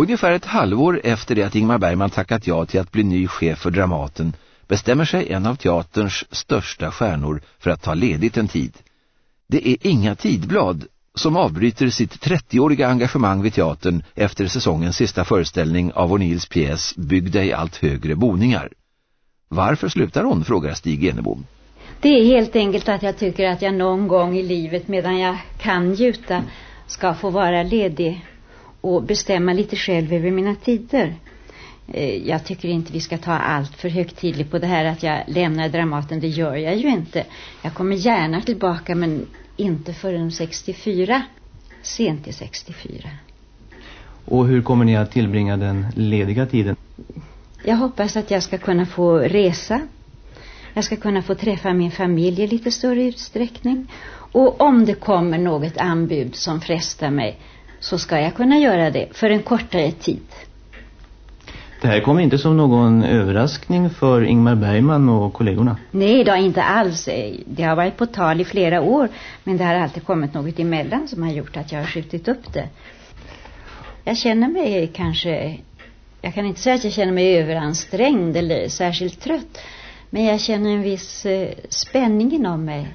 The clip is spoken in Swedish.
Ungefär ett halvår efter det att Ingmar Bergman tackat ja till att bli ny chef för Dramaten bestämmer sig en av teaterns största stjärnor för att ta ledigt en tid. Det är Inga Tidblad som avbryter sitt 30-åriga engagemang vid teatern efter säsongens sista föreställning av O'Neills pjäs Bygg dig allt högre boningar. Varför slutar hon, frågar Stig Enebom. Det är helt enkelt att jag tycker att jag någon gång i livet medan jag kan gjuta ska få vara ledig och bestämma lite själv över mina tider. Eh, jag tycker inte vi ska ta allt för högtidligt på det här att jag lämnar Dramaten. Det gör jag ju inte. Jag kommer gärna tillbaka men inte förrän 64. Sent till 64. Och hur kommer ni att tillbringa den lediga tiden? Jag hoppas att jag ska kunna få resa. Jag ska kunna få träffa min familj i lite större utsträckning. Och om det kommer något anbud som frestar mig så ska jag kunna göra det för en kortare tid. Det här kommer inte som någon överraskning för Ingmar Bergman och kollegorna. Nej då, inte alls. Det har varit på tal i flera år. Men det har alltid kommit något emellan som har gjort att jag har skjutit upp det. Jag känner mig kanske... Jag kan inte säga att jag känner mig överansträngd eller särskilt trött. Men jag känner en viss eh, spänning inom mig